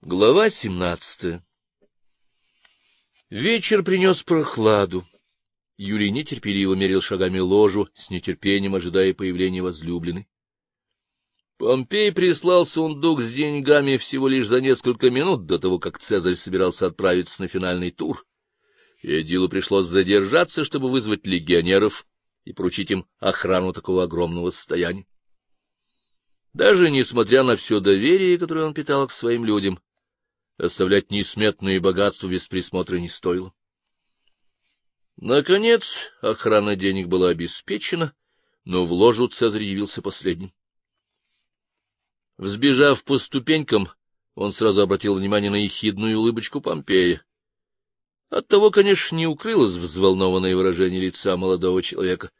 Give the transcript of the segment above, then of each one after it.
Глава семнадцатая Вечер принес прохладу. Юрий нетерпеливо мерил шагами ложу, с нетерпением ожидая появления возлюбленной. Помпей прислал сундук с деньгами всего лишь за несколько минут до того, как Цезарь собирался отправиться на финальный тур. Эдилу пришлось задержаться, чтобы вызвать легионеров и поручить им охрану такого огромного состояния. Даже несмотря на все доверие, которое он питал к своим людям, оставлять несметные богатства без присмотра не стоило. Наконец, охрана денег была обеспечена, но в ложу Цезарь явился последним. Взбежав по ступенькам, он сразу обратил внимание на ехидную улыбочку Помпея. Оттого, конечно, не укрылось взволнованное выражение лица молодого человека.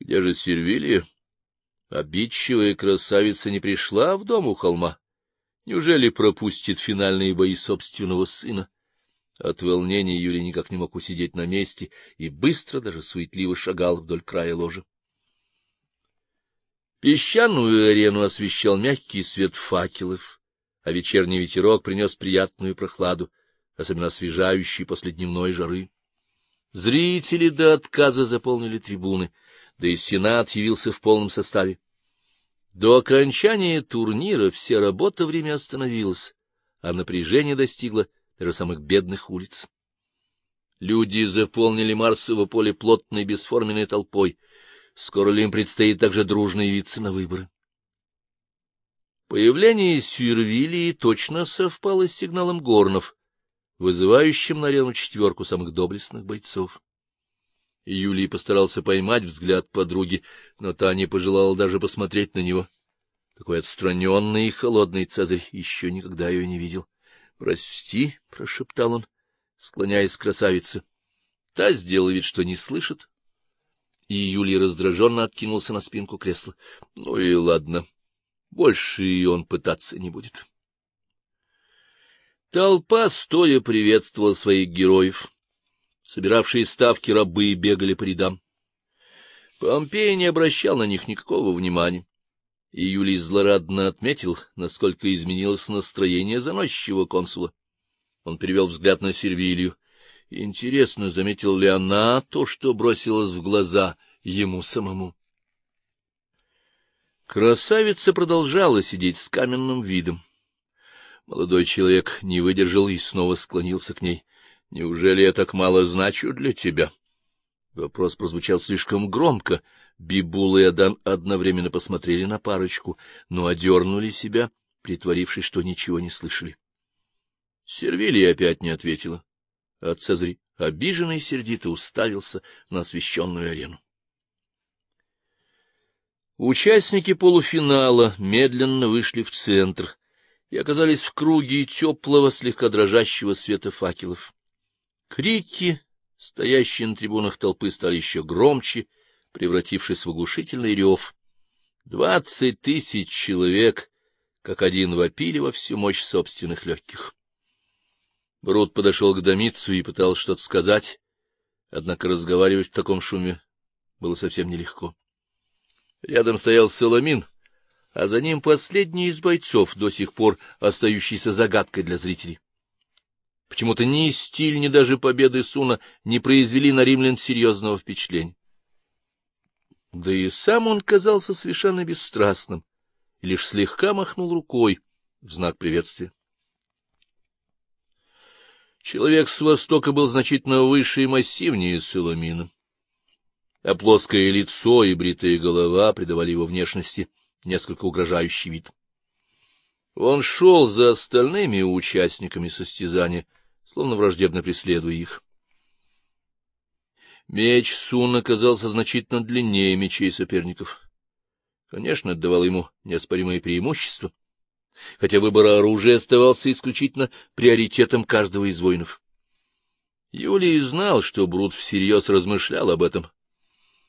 Где же Сервилия? Обидчивая красавица не пришла в дом у холма. Неужели пропустит финальные бои собственного сына? От волнения Юрий никак не мог усидеть на месте и быстро, даже суетливо шагал вдоль края ложа. Песчаную арену освещал мягкий свет факелов, а вечерний ветерок принес приятную прохладу, особенно освежающий после дневной жары. Зрители до отказа заполнили трибуны, да и сенат явился в полном составе. До окончания турнира вся работа время остановилась, а напряжение достигло даже самых бедных улиц. Люди заполнили Марсово поле плотной бесформенной толпой. Скоро ли им предстоит также дружно явиться на выборы? Появление Сюрвилии точно совпало с сигналом горнов, вызывающим на арену четверку самых доблестных бойцов. Юлий постарался поймать взгляд подруги, но та не пожелала даже посмотреть на него. Такой отстраненный и холодный Цезарь еще никогда ее не видел. — Прости, — прошептал он, склоняясь к красавице. Та сделала вид, что не слышит, и Юлий раздраженно откинулся на спинку кресла. — Ну и ладно, больше и он пытаться не будет. Толпа стоя приветствовала своих героев. Собиравшие ставки рабы бегали по рядам. Помпей не обращал на них никакого внимания, и Юлий злорадно отметил, насколько изменилось настроение заносчивого консула. Он перевел взгляд на Сервилию. Интересно, заметил ли она то, что бросилось в глаза ему самому? Красавица продолжала сидеть с каменным видом. Молодой человек не выдержал и снова склонился к ней. — Неужели я так мало значу для тебя? Вопрос прозвучал слишком громко. Бибул и Адан одновременно посмотрели на парочку, но одернули себя, притворившись, что ничего не слышали. Сервилия опять не ответила, а Цезарь, обиженный и сердито, уставился на освещенную арену. Участники полуфинала медленно вышли в центр и оказались в круге теплого, слегка дрожащего света факелов. Крики, стоящие на трибунах толпы, стали еще громче, превратившись в оглушительный рев. Двадцать тысяч человек, как один, вопили во всю мощь собственных легких. Брут подошел к Домицу и пытался что-то сказать, однако разговаривать в таком шуме было совсем нелегко. Рядом стоял Соломин, а за ним последний из бойцов, до сих пор остающийся загадкой для зрителей. Почему-то ни стиль, ни даже победы Суна не произвели на римлян серьезного впечатления. Да и сам он казался совершенно бесстрастным лишь слегка махнул рукой в знак приветствия. Человек с востока был значительно выше и массивнее Соломина, а плоское лицо и бритая голова придавали его внешности несколько угрожающий вид. Он шел за остальными участниками состязания, словно враждебно преследуя их. Меч Сун оказался значительно длиннее мечей соперников. Конечно, это давало ему неоспоримое преимущество, хотя выбор оружия оставался исключительно приоритетом каждого из воинов. Юлий знал, что Брут всерьез размышлял об этом.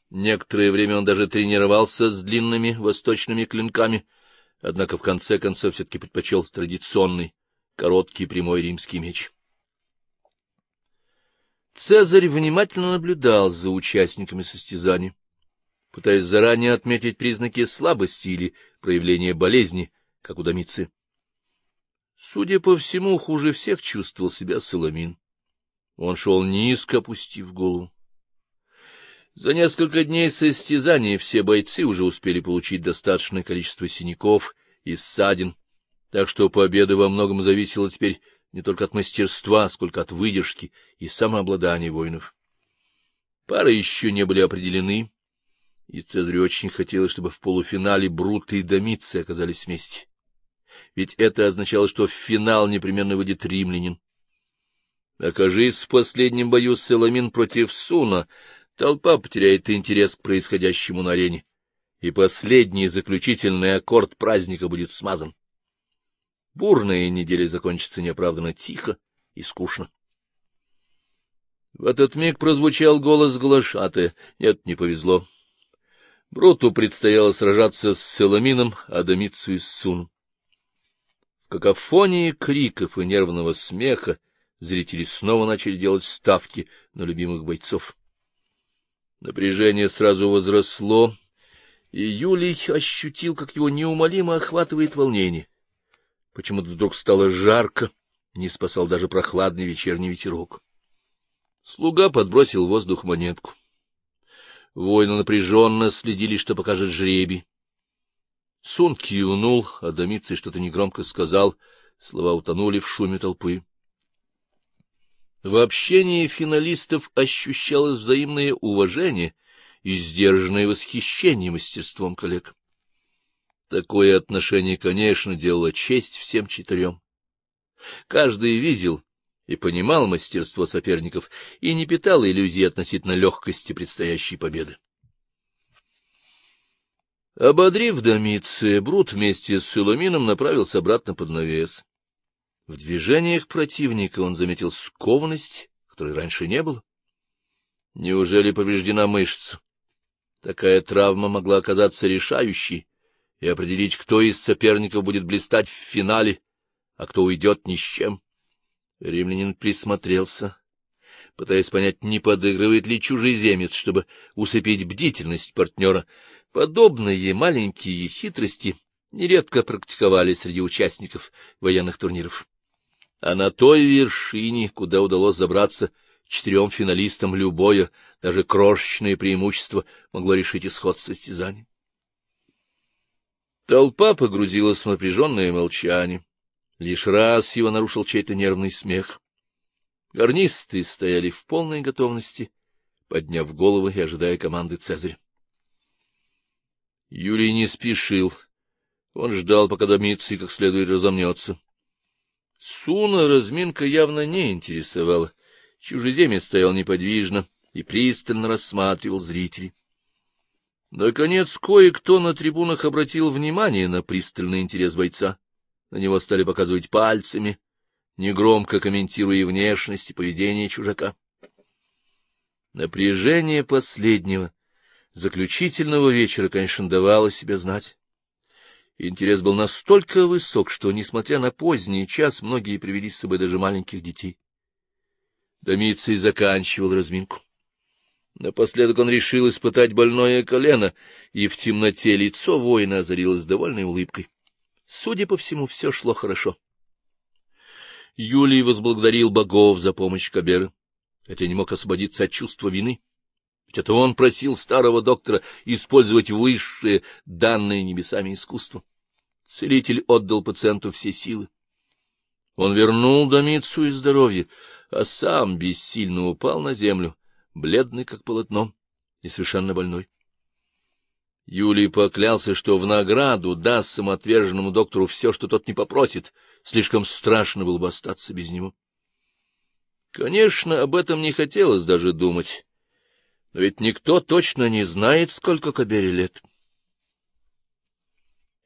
Некоторое время он даже тренировался с длинными восточными клинками, однако в конце концов все-таки предпочел традиционный, короткий прямой римский меч. Цезарь внимательно наблюдал за участниками состязаний, пытаясь заранее отметить признаки слабости или проявления болезни, как у Домицы. Судя по всему, хуже всех чувствовал себя Соломин. Он шел низко, опустив голову. За несколько дней состязаний все бойцы уже успели получить достаточное количество синяков и ссадин, так что победа во многом зависела теперь не только от мастерства, сколько от выдержки и самообладания воинов. Пары еще не были определены, и Цезарь очень хотелось, чтобы в полуфинале Бруты и Домицы оказались вместе. Ведь это означало, что в финал непременно выйдет римлянин. Окажись в последнем бою Селамин против Суна, толпа потеряет интерес к происходящему на арене, и последний заключительный аккорд праздника будет смазан. Бурная неделя закончится неоправданно тихо и скучно. В этот миг прозвучал голос глашатая. Нет, не повезло. Бруту предстояло сражаться с Селамином, а Домицию с Суном. В какофонии криков и нервного смеха зрители снова начали делать ставки на любимых бойцов. Напряжение сразу возросло, и Юлий ощутил, как его неумолимо охватывает волнение. Почему-то вдруг стало жарко, не спасал даже прохладный вечерний ветерок. Слуга подбросил в воздух монетку. Воины напряженно следили, что покажет жребий. Сун кивнул, а Домицей что-то негромко сказал, слова утонули в шуме толпы. В общении финалистов ощущалось взаимное уважение и сдержанное восхищение мастерством коллег. Такое отношение, конечно, делало честь всем четырем. Каждый видел и понимал мастерство соперников и не питал иллюзий относительно легкости предстоящей победы. Ободрив Домиция, Брут вместе с Суломином направился обратно под навес. В движениях противника он заметил скованность, которой раньше не было. Неужели повреждена мышца? Такая травма могла оказаться решающей и определить, кто из соперников будет блистать в финале, а кто уйдет ни с чем. Римлянин присмотрелся, пытаясь понять, не подыгрывает ли чужеземец, чтобы усыпить бдительность партнера. Подобные маленькие хитрости нередко практиковали среди участников военных турниров. А на той вершине, куда удалось забраться четырем финалистам, любое, даже крошечное преимущество могло решить исход состязания. Толпа погрузилась в напряженное молчание. Лишь раз его нарушил чей-то нервный смех. Гарнисты стояли в полной готовности, подняв головы и ожидая команды Цезаря. Юлий не спешил. Он ждал, пока Домиций как следует разомнется. Суна разминка явно не интересовала. Чужеземец стоял неподвижно и пристально рассматривал зрителей. Наконец, кое-кто на трибунах обратил внимание на пристальный интерес бойца. На него стали показывать пальцами, негромко комментируя внешность и поведение чужака. Напряжение последнего, заключительного вечера, конечно, давало себя знать. Интерес был настолько высок, что, несмотря на поздний час, многие привели с собой даже маленьких детей. Домицей заканчивал разминку. Напоследок он решил испытать больное колено, и в темноте лицо воина озарилось довольной улыбкой. Судя по всему, все шло хорошо. Юлий возблагодарил богов за помощь Каберы, хотя не мог освободиться от чувства вины. Ведь это он просил старого доктора использовать высшие, данные небесами искусства. Целитель отдал пациенту все силы. Он вернул Домицу и здоровье, а сам бессильно упал на землю, бледный как полотно и совершенно больной. Юлий поклялся, что в награду даст самоотверженному доктору все, что тот не попросит. Слишком страшно было бы остаться без него. Конечно, об этом не хотелось даже думать. Но ведь никто точно не знает, сколько Кабере лет.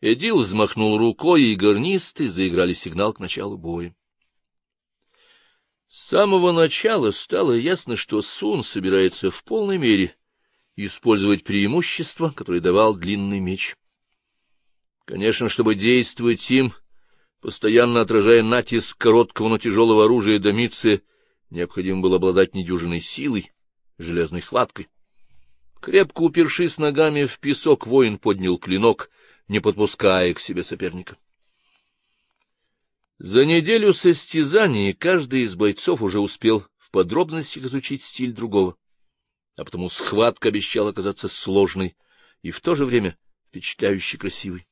Эдил взмахнул рукой, и гарнисты заиграли сигнал к началу боя. С самого начала стало ясно, что Сун собирается в полной мере использовать преимущество, которое давал длинный меч. Конечно, чтобы действовать им, постоянно отражая натиск короткого, но тяжелого оружия Домиция, необходимо было обладать недюжиной силой, железной хваткой. Крепко упершись ногами в песок, воин поднял клинок, не подпуская к себе соперника. За неделю состязаний каждый из бойцов уже успел в подробностях изучить стиль другого, а потому схватка обещала оказаться сложной и в то же время впечатляюще красивой.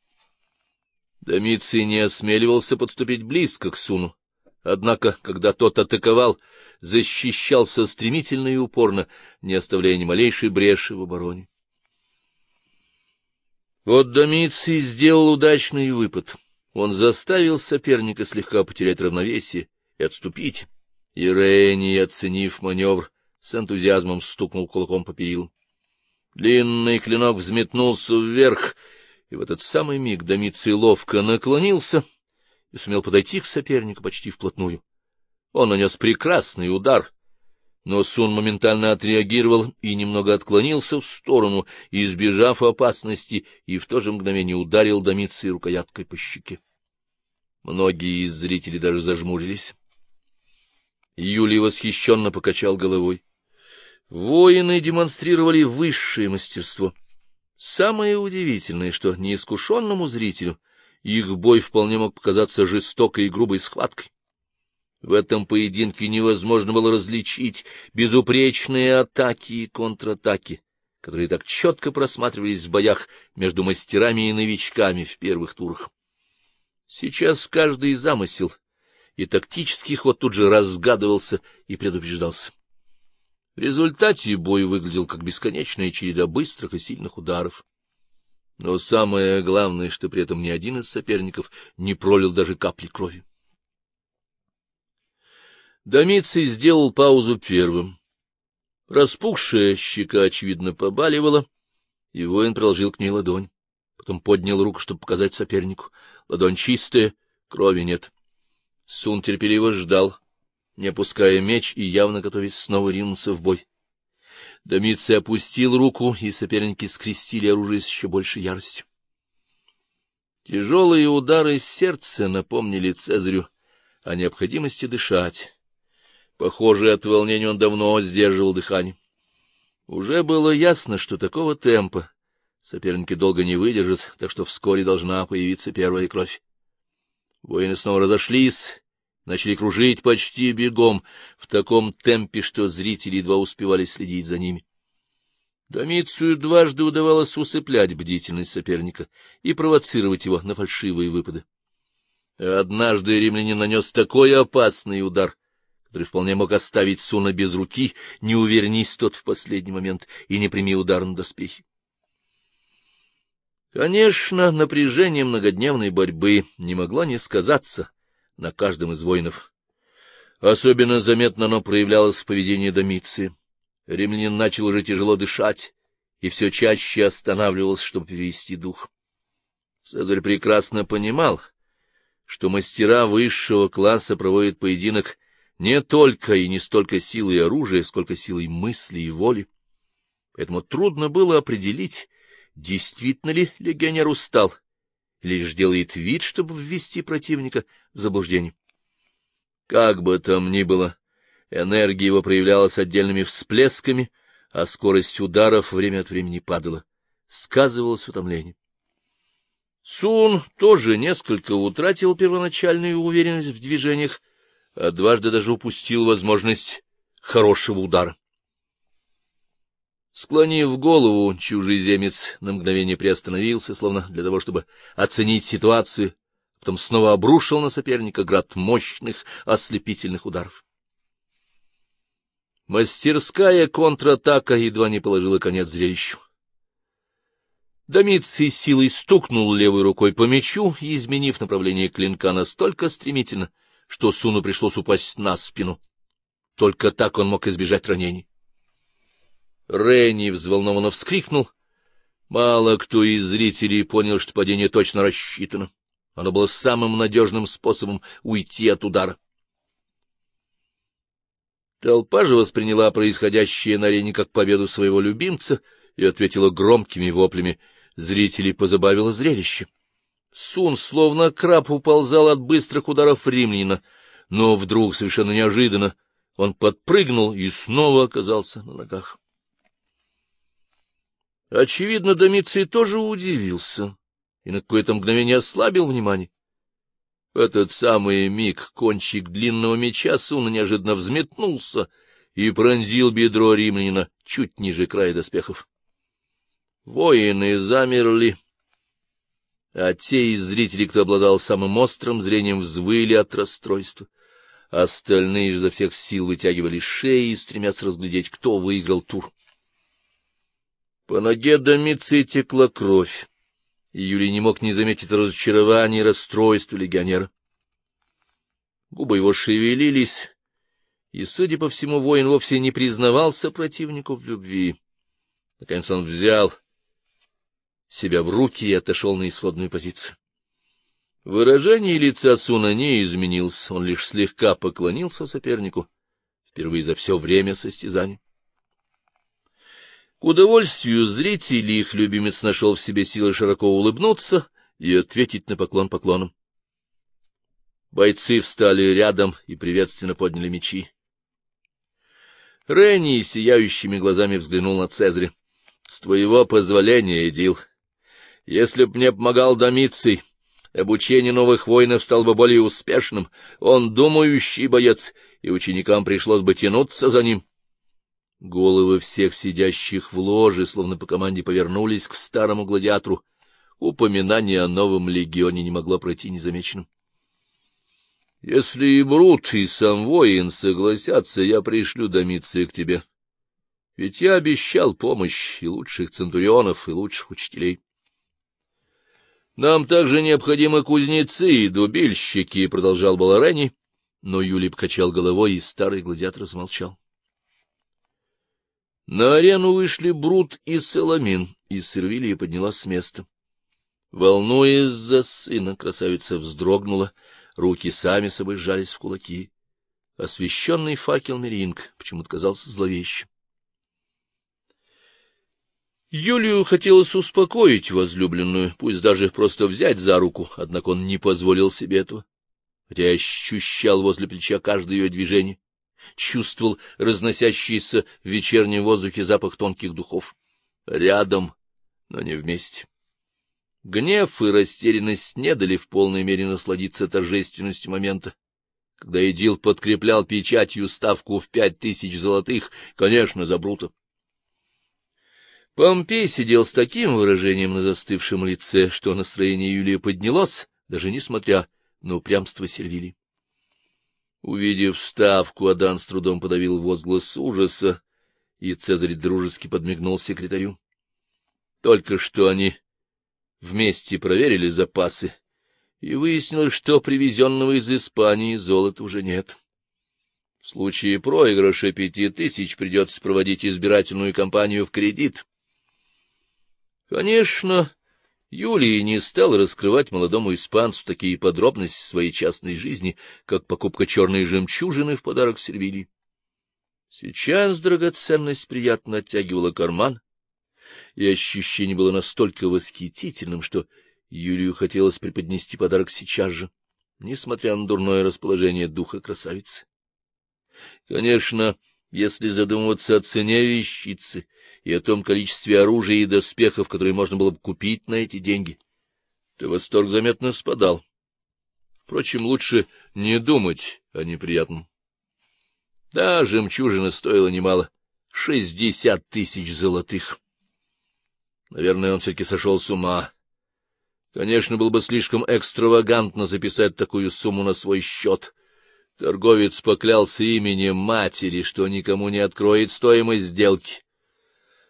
Домиций не осмеливался подступить близко к Суну, однако, когда тот атаковал, защищался стремительно и упорно, не оставляя ни малейшей бреши в обороне. Вот Домиций сделал удачный выпад. Он заставил соперника слегка потерять равновесие и отступить. И Рейни, оценив маневр, с энтузиазмом стукнул кулаком по перилам. Длинный клинок взметнулся вверх, и в этот самый миг Домиций ловко наклонился и сумел подойти к сопернику почти вплотную. Он нанес прекрасный удар, но Сун моментально отреагировал и немного отклонился в сторону, избежав опасности, и в то же мгновение ударил Домиции рукояткой по щеке. Многие из зрителей даже зажмурились. Юлий восхищенно покачал головой. Воины демонстрировали высшее мастерство. Самое удивительное, что неискушенному зрителю их бой вполне мог показаться жестокой и грубой схваткой. В этом поединке невозможно было различить безупречные атаки и контратаки, которые так четко просматривались в боях между мастерами и новичками в первых турах. Сейчас каждый замысел и тактический ход тут же разгадывался и предупреждался. В результате бой выглядел как бесконечная череда быстрых и сильных ударов. Но самое главное, что при этом ни один из соперников не пролил даже капли крови. Домиций сделал паузу первым. Распухшая щека, очевидно, побаливала, и воин приложил к ней ладонь. Потом поднял руку, чтобы показать сопернику. Ладонь чистая, крови нет. Сун терпеливо ждал, не опуская меч и явно готовясь снова ринуться в бой. Домиций опустил руку, и соперники скрестили оружие с еще большей яростью. Тяжелые удары сердца напомнили Цезарю о необходимости дышать. Похоже, от волнения он давно сдерживал дыхание. Уже было ясно, что такого темпа соперники долго не выдержат, так что вскоре должна появиться первая кровь. Воины снова разошлись, начали кружить почти бегом, в таком темпе, что зрители едва успевали следить за ними. Домицию дважды удавалось усыплять бдительность соперника и провоцировать его на фальшивые выпады. Однажды римлянин нанес такой опасный удар, который вполне мог оставить Суна без руки, не увернись тот в последний момент и не прими удар на доспехи. Конечно, напряжение многодневной борьбы не могло не сказаться на каждом из воинов. Особенно заметно оно проявлялось в поведении Домиции. Римлянин начал уже тяжело дышать и все чаще останавливался, чтобы перевести дух. Цезарь прекрасно понимал, что мастера высшего класса проводят поединок не только и не столько силой оружия, сколько силой мысли и воли. Поэтому трудно было определить, действительно ли легионер устал, или лишь делает вид, чтобы ввести противника в заблуждение. Как бы там ни было, энергия его проявлялась отдельными всплесками, а скорость ударов время от времени падала. Сказывалось утомление. Сун тоже несколько утратил первоначальную уверенность в движениях, а дважды даже упустил возможность хорошего удара. Склонив голову, чужеземец на мгновение приостановился, словно для того, чтобы оценить ситуацию, потом снова обрушил на соперника град мощных, ослепительных ударов. Мастерская контратака едва не положила конец зрелищу. Домиций силой стукнул левой рукой по мечу, изменив направление клинка настолько стремительно, что Суну пришлось упасть на спину. Только так он мог избежать ранений. Ренни взволнованно вскрикнул. Мало кто из зрителей понял, что падение точно рассчитано. Оно было самым надежным способом уйти от удара. Толпа же восприняла происходящее на арене как победу своего любимца и ответила громкими воплями. Зрителей позабавило зрелище. Сун, словно краб, уползал от быстрых ударов римлянина, но вдруг, совершенно неожиданно, он подпрыгнул и снова оказался на ногах. Очевидно, Домиций тоже удивился и на какое-то мгновение ослабил внимание. В этот самый миг кончик длинного меча Суна неожиданно взметнулся и пронзил бедро римлянина чуть ниже края доспехов. Воины замерли, а те из зрителей, кто обладал самым острым зрением, взвыли от расстройства. Остальные изо всех сил вытягивали шеи, стремясь разглядеть, кто выиграл тур. По ноге Домиции текла кровь, и Юлий не мог не заметить разочарования и расстройства легионера. Губы его шевелились, и, судя по всему, воин вовсе не признавался противнику в любви. Наконец он взял себя в руки и отошел на исходную позицию. Выражение лица Суна не изменилось, он лишь слегка поклонился сопернику, впервые за все время состязания. К удовольствию зрителей их любимец нашел в себе силы широко улыбнуться и ответить на поклон поклоном. Бойцы встали рядом и приветственно подняли мечи. Ренни сияющими глазами взглянул на Цезаря. — С твоего позволения, Эдил, если б мне помогал Домиций, обучение новых воинов стало бы более успешным. Он думающий боец, и ученикам пришлось бы тянуться за ним. Головы всех сидящих в ложе, словно по команде, повернулись к старому гладиатору. Упоминание о новом легионе не могло пройти незамеченным. — Если и Брут, и сам воин согласятся, я пришлю Домиция к тебе. Ведь я обещал помощь и лучших центурионов, и лучших учителей. Нам также необходимы кузнецы и дубильщики, — продолжал Баларени, но Юлий покачал головой, и старый гладиатор замолчал. На арену вышли Брут и Соломин, и Сервилия поднялась с места. Волнуясь за сына, красавица вздрогнула, руки сами собой сжались в кулаки. Освещенный факел Меринг почему-то казался зловещим. Юлию хотелось успокоить возлюбленную, пусть даже просто взять за руку, однако он не позволил себе этого, хотя ощущал возле плеча каждое ее движение, чувствовал разносящийся в вечернем воздухе запах тонких духов. Рядом, но не вместе. Гнев и растерянность не дали в полной мере насладиться торжественностью момента. Когда Эдил подкреплял печатью ставку в пять тысяч золотых, конечно, за Брута. Помпей сидел с таким выражением на застывшем лице, что настроение Юлии поднялось, даже несмотря на упрямство Сервили. Увидев ставку, Адан с трудом подавил возглас ужаса, и Цезарь дружески подмигнул секретарю. Только что они вместе проверили запасы, и выяснилось, что привезенного из Испании золота уже нет. В случае проигрыша пяти тысяч придется проводить избирательную кампанию в кредит. Конечно, Юлия не стал раскрывать молодому испанцу такие подробности своей частной жизни, как покупка черной жемчужины в подарок Сервилии. Сейчас драгоценность приятно оттягивала карман, и ощущение было настолько восхитительным, что Юлию хотелось преподнести подарок сейчас же, несмотря на дурное расположение духа красавицы. Конечно, если задумываться о цене вещицы и о том количестве оружия и доспехов, которые можно было бы купить на эти деньги, то восторг заметно спадал. Впрочем, лучше не думать о неприятном. Да, жемчужина стоила немало — шестьдесят тысяч золотых. Наверное, он все-таки сошел с ума. Конечно, было бы слишком экстравагантно записать такую сумму на свой счет, Торговец поклялся именем матери, что никому не откроет стоимость сделки.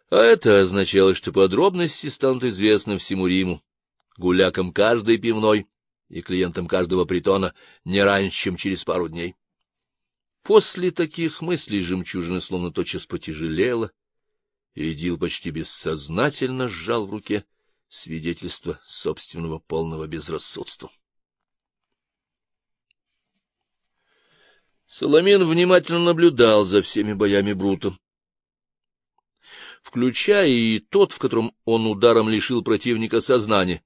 А это означало, что подробности станут известны всему Риму, гулякам каждой пивной и клиентам каждого притона не раньше, чем через пару дней. После таких мыслей жемчужина словно тотчас потяжелела, и Дил почти бессознательно сжал в руке свидетельство собственного полного безрассудства. Соломин внимательно наблюдал за всеми боями Брута, включая и тот, в котором он ударом лишил противника сознания,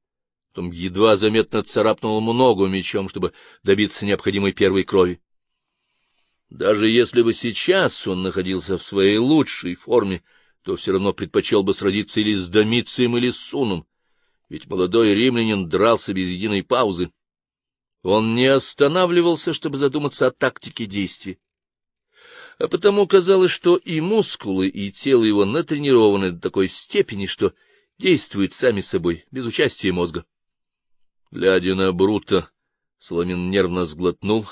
потом едва заметно царапнул ему ногу мечом, чтобы добиться необходимой первой крови. Даже если бы сейчас он находился в своей лучшей форме, то все равно предпочел бы сразиться или с Домицием, или с Суном, ведь молодой римлянин дрался без единой паузы. Он не останавливался, чтобы задуматься о тактике действий. А потому казалось, что и мускулы, и тело его натренированы до такой степени, что действуют сами собой, без участия мозга. Глядя на Брута, Соломин нервно сглотнул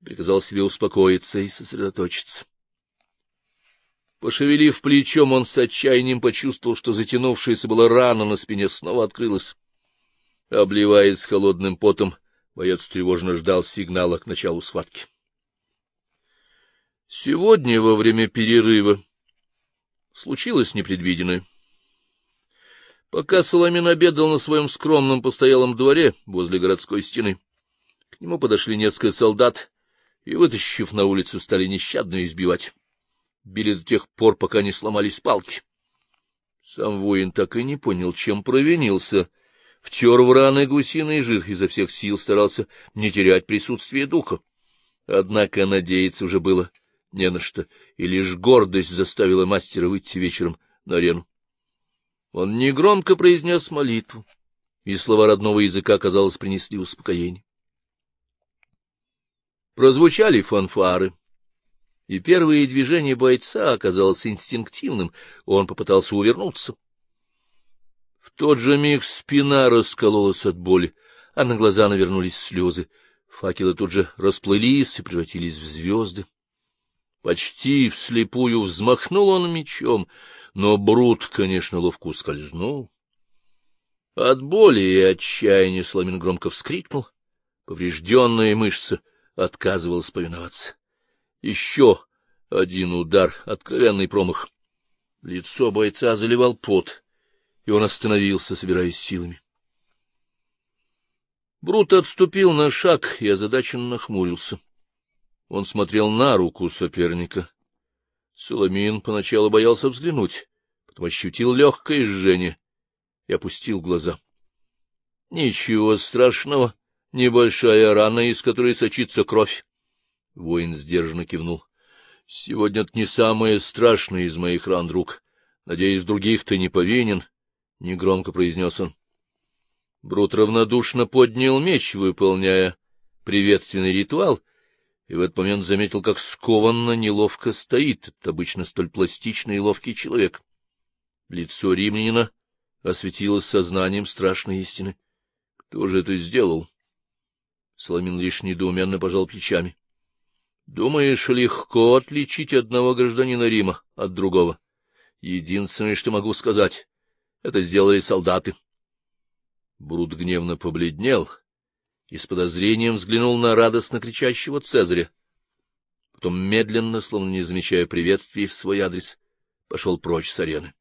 и приказал себе успокоиться и сосредоточиться. Пошевелив плечом, он с отчаянием почувствовал, что затянувшаяся была рана на спине снова открылась. Обливаясь холодным потом, боец тревожно ждал сигнала к началу схватки. Сегодня, во время перерыва, случилось непредвиденное. Пока Соломин обедал на своем скромном постоялом дворе возле городской стены, к нему подошли несколько солдат и, вытащив на улицу, стали нещадно избивать. Били до тех пор, пока не сломались палки. Сам воин так и не понял, чем провинился. Втер в раны гусиный жир, изо всех сил старался не терять присутствие духа. Однако надеяться уже было не на что, и лишь гордость заставила мастера выйти вечером на арену. Он негромко произнес молитву, и слова родного языка, казалось, принесли успокоение. Прозвучали фанфары, и первое движение бойца оказалось инстинктивным, он попытался увернуться. В тот же миг спина раскололась от боли, а на глаза навернулись слезы. Факелы тут же расплылись и превратились в звезды. Почти вслепую взмахнул он мечом, но Брут, конечно, ловко ускользнул. От боли и отчаяния Соломин громко вскрикнул. Поврежденная мышца отказывалась повиноваться. Еще один удар, откровенный промах. Лицо бойца заливал пот, и он остановился, собираясь силами. Брут отступил на шаг и озадаченно нахмурился. Он смотрел на руку соперника. Соломин поначалу боялся взглянуть, потом ощутил легкое жжение и опустил глаза. Ничего страшного, небольшая рана, из которой сочится кровь. Воин сдержанно кивнул. — Сегодня это не самое страшное из моих ран, друг. Надеюсь, других ты не повинен, — негромко произнес он. Брут равнодушно поднял меч, выполняя приветственный ритуал, и в этот момент заметил, как скованно неловко стоит этот обычно столь пластичный и ловкий человек. Лицо римлянина осветилось сознанием страшной истины. Кто же это сделал? Соломин лишь недоуменно пожал плечами. — Думаешь, легко отличить одного гражданина Рима от другого? Единственное, что могу сказать, это сделали солдаты. Брут гневно побледнел и с подозрением взглянул на радостно кричащего Цезаря. Потом медленно, словно не замечая приветствий в свой адрес, пошел прочь с арены.